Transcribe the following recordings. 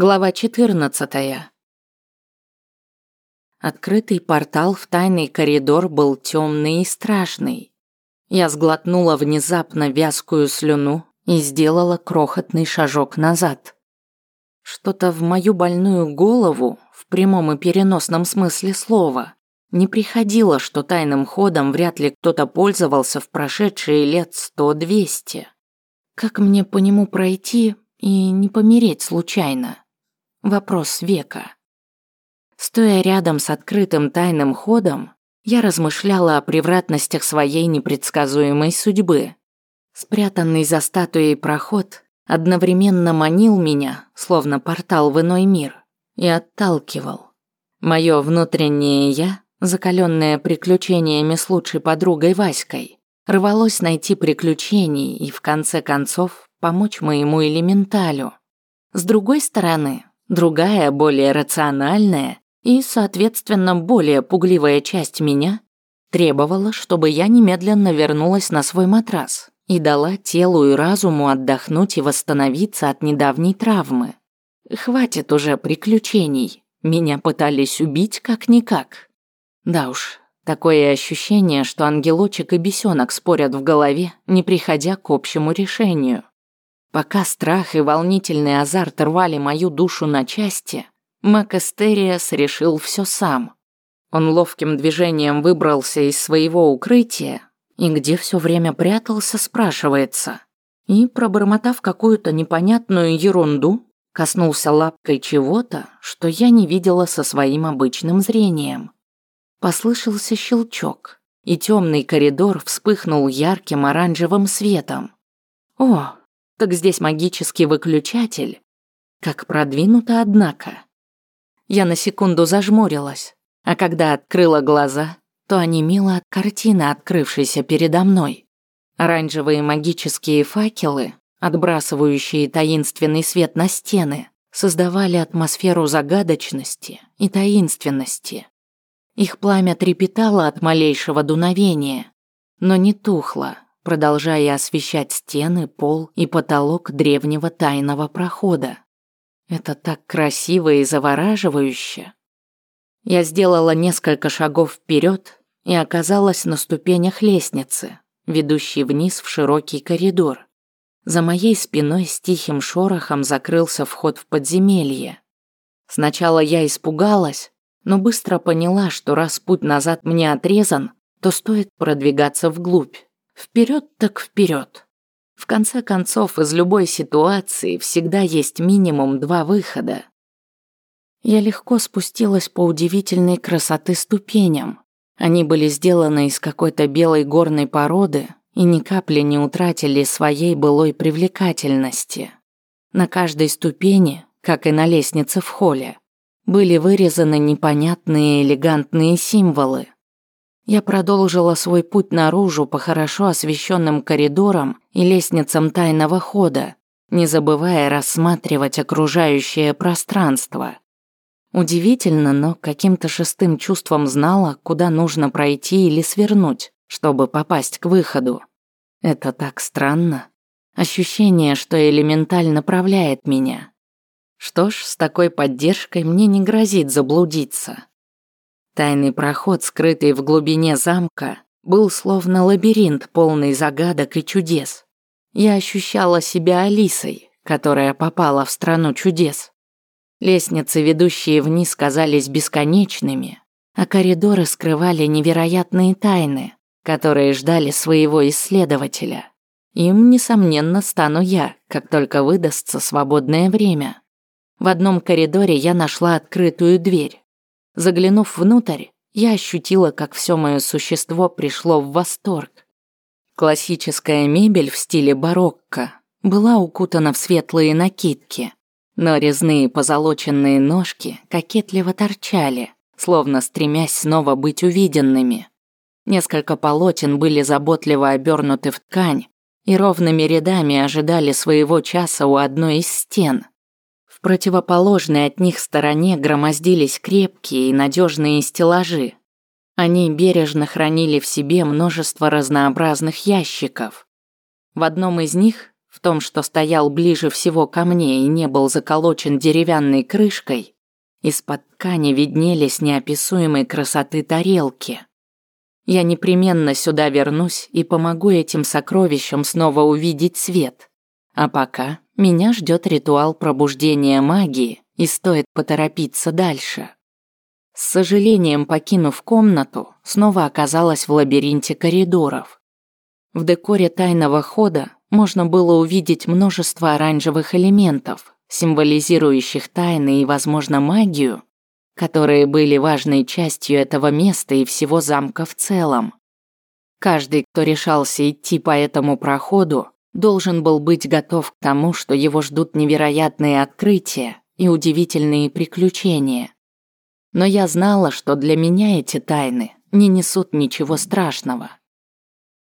Глава 14. Открытый портал в тайный коридор был темный и страшный. Я сглотнула внезапно вязкую слюну и сделала крохотный шажок назад. Что-то в мою больную голову, в прямом и переносном смысле слова, не приходило, что тайным ходом вряд ли кто-то пользовался в прошедшие лет сто-двести. Как мне по нему пройти и не помереть случайно? Вопрос века. Стоя рядом с открытым тайным ходом, я размышляла о превратностях своей непредсказуемой судьбы. Спрятанный за статуей проход одновременно манил меня, словно портал в иной мир, и отталкивал. Мое внутреннее «я», закаленное приключениями с лучшей подругой Васькой, рвалось найти приключений и, в конце концов, помочь моему элементалю. С другой стороны, Другая, более рациональная и, соответственно, более пугливая часть меня требовала, чтобы я немедленно вернулась на свой матрас и дала телу и разуму отдохнуть и восстановиться от недавней травмы. Хватит уже приключений. Меня пытались убить как-никак. Да уж, такое ощущение, что ангелочек и бесенок спорят в голове, не приходя к общему решению. Пока страх и волнительный азарт рвали мою душу на части, Макастериас решил все сам. Он ловким движением выбрался из своего укрытия и где все время прятался, спрашивается. И, пробормотав какую-то непонятную ерунду, коснулся лапкой чего-то, что я не видела со своим обычным зрением. Послышался щелчок, и темный коридор вспыхнул ярким оранжевым светом. О, так здесь магический выключатель. Как продвинуто, однако. Я на секунду зажмурилась, а когда открыла глаза, то онемела от картины, открывшейся передо мной. Оранжевые магические факелы, отбрасывающие таинственный свет на стены, создавали атмосферу загадочности и таинственности. Их пламя трепетало от малейшего дуновения, но не тухло, продолжая освещать стены, пол и потолок древнего тайного прохода. Это так красиво и завораживающе. Я сделала несколько шагов вперед и оказалась на ступенях лестницы, ведущей вниз в широкий коридор. За моей спиной с тихим шорохом закрылся вход в подземелье. Сначала я испугалась, но быстро поняла, что раз путь назад мне отрезан, то стоит продвигаться вглубь. Вперед так вперед. В конце концов, из любой ситуации всегда есть минимум два выхода. Я легко спустилась по удивительной красоты ступеням. Они были сделаны из какой-то белой горной породы и ни капли не утратили своей былой привлекательности. На каждой ступени, как и на лестнице в холле, были вырезаны непонятные элегантные символы, я продолжила свой путь наружу по хорошо освещенным коридорам и лестницам тайного хода, не забывая рассматривать окружающее пространство. Удивительно, но каким-то шестым чувством знала, куда нужно пройти или свернуть, чтобы попасть к выходу. Это так странно. Ощущение, что элементаль направляет меня. Что ж, с такой поддержкой мне не грозит заблудиться. Тайный проход, скрытый в глубине замка, был словно лабиринт, полный загадок и чудес. Я ощущала себя Алисой, которая попала в страну чудес. Лестницы, ведущие вниз, казались бесконечными, а коридоры скрывали невероятные тайны, которые ждали своего исследователя. Им, несомненно, стану я, как только выдастся свободное время. В одном коридоре я нашла открытую дверь. Заглянув внутрь, я ощутила, как все мое существо пришло в восторг. Классическая мебель в стиле барокко была укутана в светлые накидки, но резные позолоченные ножки кокетливо торчали, словно стремясь снова быть увиденными. Несколько полотен были заботливо обернуты в ткань и ровными рядами ожидали своего часа у одной из стен. Противоположной от них стороне громоздились крепкие и надежные стеллажи. Они бережно хранили в себе множество разнообразных ящиков. В одном из них, в том, что стоял ближе всего ко мне и не был заколочен деревянной крышкой, из-под ткани виднелись неописуемой красоты тарелки. Я непременно сюда вернусь и помогу этим сокровищам снова увидеть свет. А пока меня ждет ритуал пробуждения магии, и стоит поторопиться дальше. С сожалением покинув комнату, снова оказалась в лабиринте коридоров. В декоре тайного хода можно было увидеть множество оранжевых элементов, символизирующих тайны и, возможно, магию, которые были важной частью этого места и всего замка в целом. Каждый, кто решался идти по этому проходу, должен был быть готов к тому, что его ждут невероятные открытия и удивительные приключения. Но я знала, что для меня эти тайны не несут ничего страшного.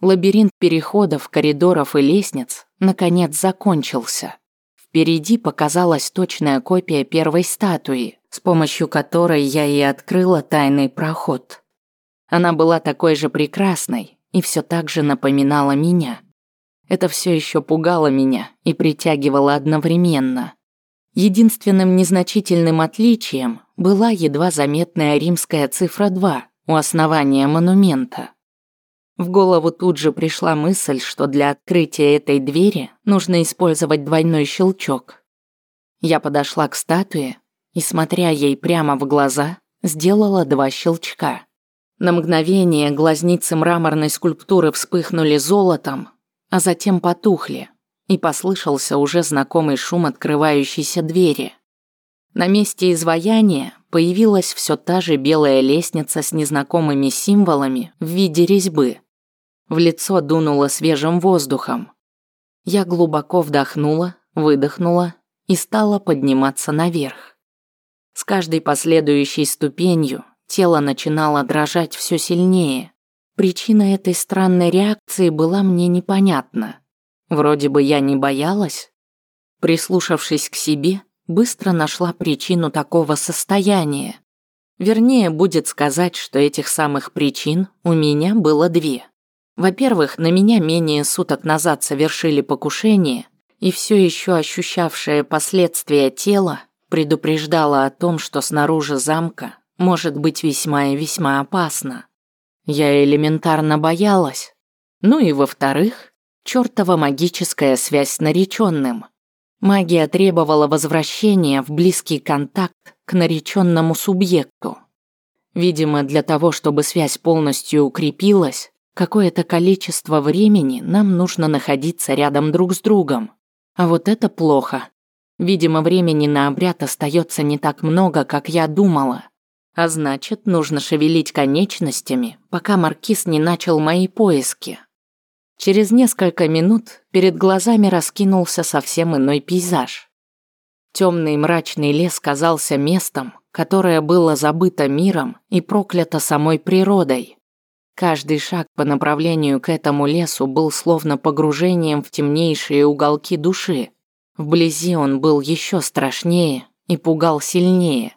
Лабиринт переходов, коридоров и лестниц наконец закончился. Впереди показалась точная копия первой статуи, с помощью которой я и открыла тайный проход. Она была такой же прекрасной и все так же напоминала меня. Это все еще пугало меня и притягивало одновременно. Единственным незначительным отличием была едва заметная римская цифра 2 у основания монумента. В голову тут же пришла мысль, что для открытия этой двери нужно использовать двойной щелчок. Я подошла к статуе и, смотря ей прямо в глаза, сделала два щелчка. На мгновение глазницы мраморной скульптуры вспыхнули золотом, а затем потухли, и послышался уже знакомый шум открывающейся двери. На месте изваяния появилась все та же белая лестница с незнакомыми символами в виде резьбы. В лицо дунуло свежим воздухом. Я глубоко вдохнула, выдохнула и стала подниматься наверх. С каждой последующей ступенью тело начинало дрожать все сильнее. Причина этой странной реакции была мне непонятна. Вроде бы я не боялась. Прислушавшись к себе, быстро нашла причину такого состояния. Вернее, будет сказать, что этих самых причин у меня было две. Во-первых, на меня менее суток назад совершили покушение, и все еще ощущавшее последствия тело предупреждало о том, что снаружи замка может быть весьма и весьма опасно. Я элементарно боялась. Ну и во-вторых, чертова магическая связь с нареченным. Магия требовала возвращения в близкий контакт к нареченному субъекту. Видимо, для того, чтобы связь полностью укрепилась, Какое-то количество времени нам нужно находиться рядом друг с другом. А вот это плохо. Видимо, времени на обряд остается не так много, как я думала. А значит, нужно шевелить конечностями, пока маркиз не начал мои поиски. Через несколько минут перед глазами раскинулся совсем иной пейзаж. Темный мрачный лес казался местом, которое было забыто миром и проклято самой природой. Каждый шаг по направлению к этому лесу был словно погружением в темнейшие уголки души. Вблизи он был еще страшнее и пугал сильнее.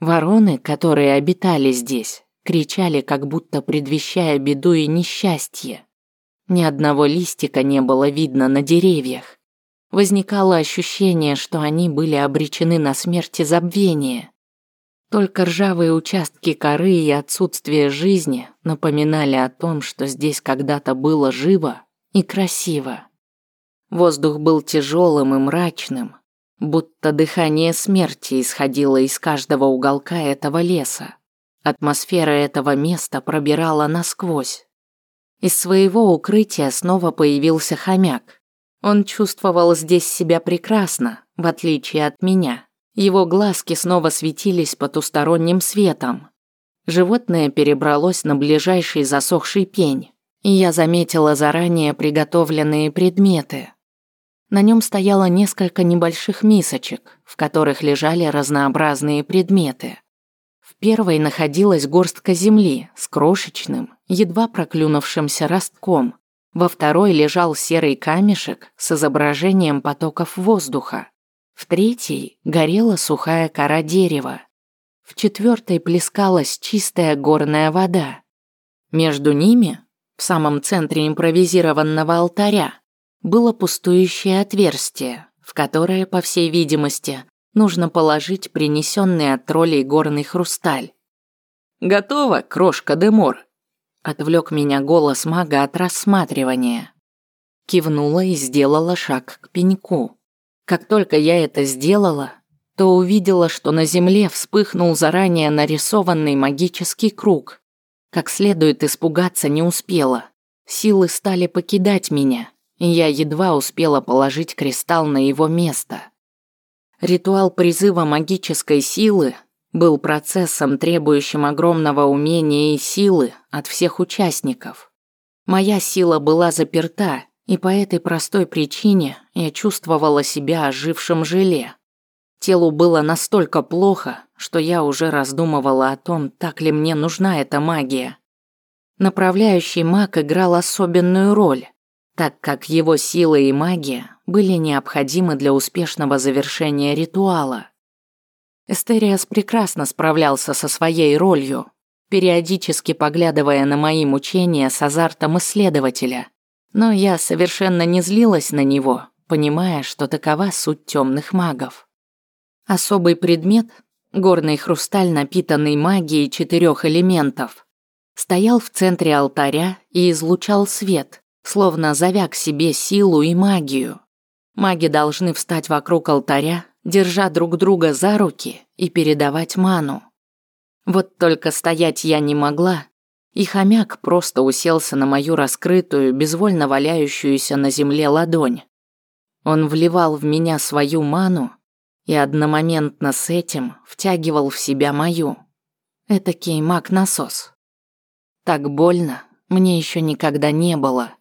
Вороны, которые обитали здесь, кричали, как будто предвещая беду и несчастье. Ни одного листика не было видно на деревьях. Возникало ощущение, что они были обречены на смерть и забвение. Только ржавые участки коры и отсутствие жизни напоминали о том, что здесь когда-то было живо и красиво. Воздух был тяжелым и мрачным, будто дыхание смерти исходило из каждого уголка этого леса. Атмосфера этого места пробирала насквозь. Из своего укрытия снова появился хомяк. Он чувствовал здесь себя прекрасно, в отличие от меня. Его глазки снова светились потусторонним светом. Животное перебралось на ближайший засохший пень, и я заметила заранее приготовленные предметы. На нем стояло несколько небольших мисочек, в которых лежали разнообразные предметы. В первой находилась горстка земли с крошечным, едва проклюнувшимся ростком. Во второй лежал серый камешек с изображением потоков воздуха. В третьей горела сухая кора дерева. В четвертой плескалась чистая горная вода. Между ними, в самом центре импровизированного алтаря, было пустующее отверстие, в которое, по всей видимости, нужно положить принесенный от троллей горный хрусталь. «Готово, крошка Демор!» Отвлек меня голос мага от рассматривания. Кивнула и сделала шаг к пеньку. Как только я это сделала, то увидела, что на земле вспыхнул заранее нарисованный магический круг. Как следует испугаться не успела. Силы стали покидать меня, я едва успела положить кристалл на его место. Ритуал призыва магической силы был процессом, требующим огромного умения и силы от всех участников. Моя сила была заперта, и по этой простой причине я чувствовала себя ожившим желе. Телу было настолько плохо, что я уже раздумывала о том, так ли мне нужна эта магия. Направляющий маг играл особенную роль, так как его сила и магия были необходимы для успешного завершения ритуала. Эстериас прекрасно справлялся со своей ролью, периодически поглядывая на мои мучения с азартом исследователя. Но я совершенно не злилась на него, понимая, что такова суть темных магов. Особый предмет, горный хрусталь, напитанный магией четырех элементов, стоял в центре алтаря и излучал свет, словно зовя к себе силу и магию. Маги должны встать вокруг алтаря, держа друг друга за руки и передавать ману. Вот только стоять я не могла, и хомяк просто уселся на мою раскрытую, безвольно валяющуюся на земле ладонь. Он вливал в меня свою ману и одномоментно с этим втягивал в себя мою. Этакий маг-насос. Так больно мне еще никогда не было.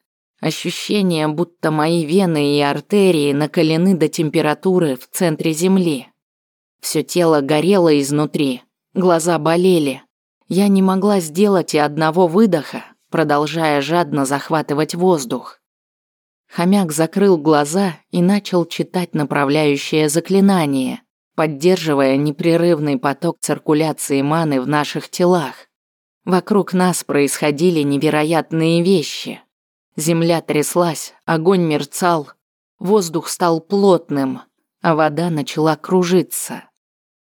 Ощущение, будто мои вены и артерии накалены до температуры в центре земли. Все тело горело изнутри, глаза болели. Я не могла сделать и одного выдоха, продолжая жадно захватывать воздух. Хомяк закрыл глаза и начал читать направляющее заклинание, поддерживая непрерывный поток циркуляции маны в наших телах. Вокруг нас происходили невероятные вещи. Земля тряслась, огонь мерцал, воздух стал плотным, а вода начала кружиться.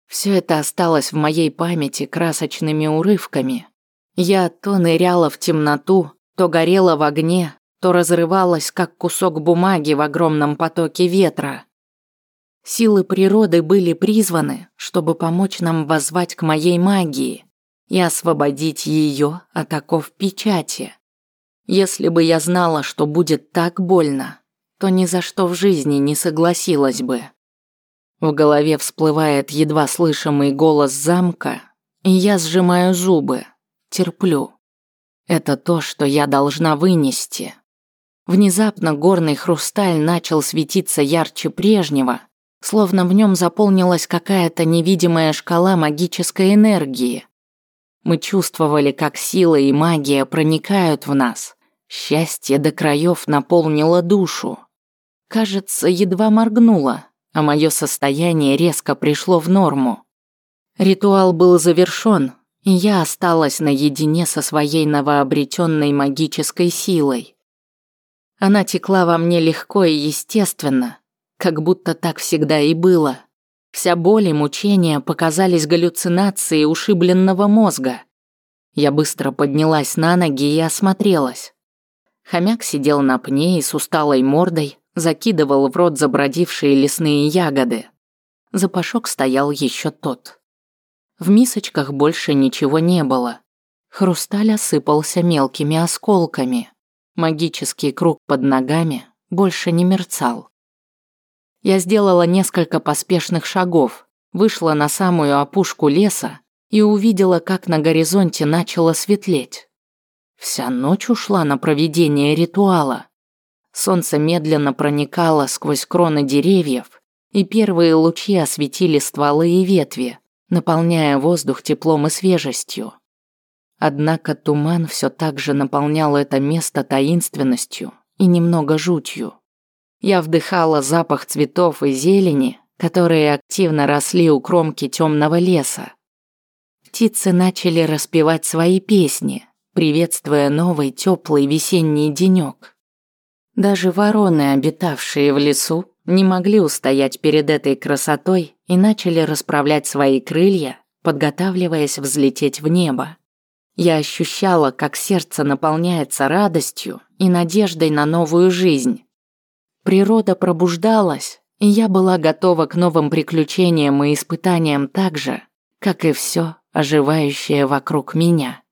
Все это осталось в моей памяти красочными урывками. Я то ныряла в темноту, то горела в огне, то разрывалась, как кусок бумаги в огромном потоке ветра. Силы природы были призваны, чтобы помочь нам воззвать к моей магии и освободить ее от оков печати. Если бы я знала, что будет так больно, то ни за что в жизни не согласилась бы. В голове всплывает едва слышимый голос замка, и я сжимаю зубы, терплю. Это то, что я должна вынести. Внезапно горный хрусталь начал светиться ярче прежнего, словно в нем заполнилась какая-то невидимая шкала магической энергии. Мы чувствовали, как сила и магия проникают в нас. Счастье до краев наполнило душу. Кажется, едва моргнула, а мое состояние резко пришло в норму. Ритуал был завершён, и я осталась наедине со своей новообретенной магической силой. Она текла во мне легко и естественно, как будто так всегда и было. Вся боль и мучения показались галлюцинацией ушибленного мозга. Я быстро поднялась на ноги и осмотрелась. Хомяк сидел на пне и с усталой мордой закидывал в рот забродившие лесные ягоды. Запашок стоял еще тот. В мисочках больше ничего не было. Хрусталь осыпался мелкими осколками. Магический круг под ногами больше не мерцал. Я сделала несколько поспешных шагов, вышла на самую опушку леса и увидела, как на горизонте начало светлеть. Вся ночь ушла на проведение ритуала. Солнце медленно проникало сквозь кроны деревьев, и первые лучи осветили стволы и ветви, наполняя воздух теплом и свежестью. Однако туман все так же наполнял это место таинственностью и немного жутью. Я вдыхала запах цветов и зелени, которые активно росли у кромки темного леса. Птицы начали распевать свои песни, приветствуя новый теплый весенний денек. Даже вороны, обитавшие в лесу, не могли устоять перед этой красотой и начали расправлять свои крылья, подготавливаясь взлететь в небо. Я ощущала, как сердце наполняется радостью и надеждой на новую жизнь. Природа пробуждалась, и я была готова к новым приключениям и испытаниям так же, как и все оживающее вокруг меня.